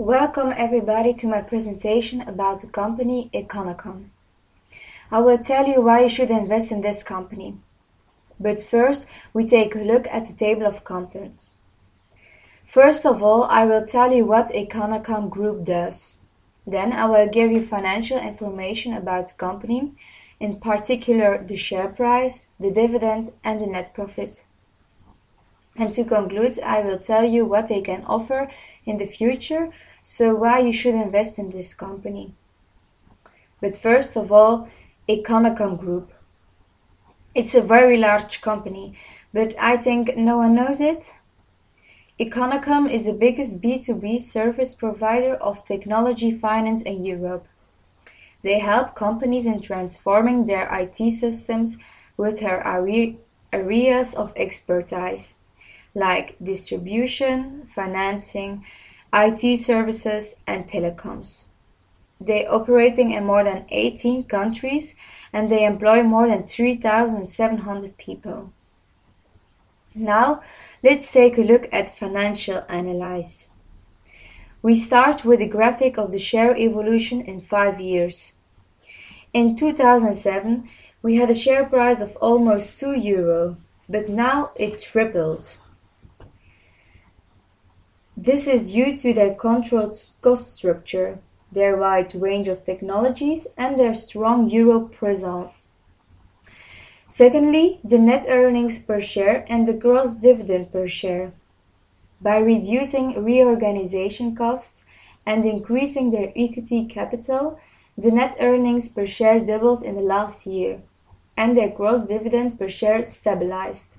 Welcome everybody to my presentation about the company Econocom. I will tell you why you should invest in this company. But first, we take a look at the table of contents. First of all, I will tell you what Econocom Group does. Then I will give you financial information about the company, in particular the share price, the dividend and the net profit. And to conclude, I will tell you what they can offer in the future so why you should invest in this company. But first of all, Econocom Group. It's a very large company, but I think no one knows it. Econocom is the biggest B2B service provider of technology finance in Europe. They help companies in transforming their IT systems with their areas of expertise, like distribution, financing, IT services, and telecoms. They operating in more than 18 countries and they employ more than 3,700 people. Now, let's take a look at financial analysis. We start with a graphic of the share evolution in 5 years. In 2007, we had a share price of almost 2 euro, but now it tripled. This is due to their controlled cost structure, their wide range of technologies, and their strong euro presence. Secondly, the net earnings per share and the gross dividend per share. By reducing reorganization costs and increasing their equity capital, the net earnings per share doubled in the last year, and their gross dividend per share stabilized.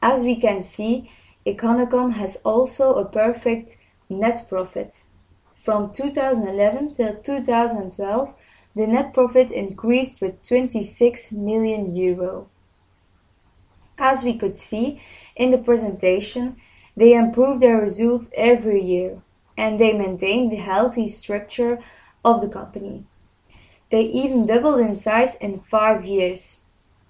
As we can see, Econocom has also a perfect net profit. From 2011 till 2012, the net profit increased with 26 million euro. As we could see in the presentation, they improve their results every year and they maintain the healthy structure of the company. They even doubled in size in five years.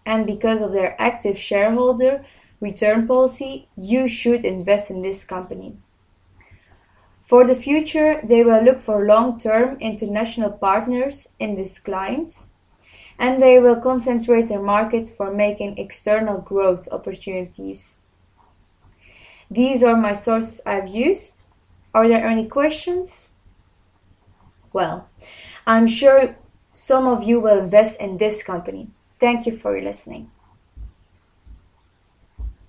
And because of their active shareholder, return policy, you should invest in this company. For the future, they will look for long-term international partners in these clients, and they will concentrate their market for making external growth opportunities. These are my sources I've used. Are there any questions? Well, I'm sure some of you will invest in this company. Thank you for listening.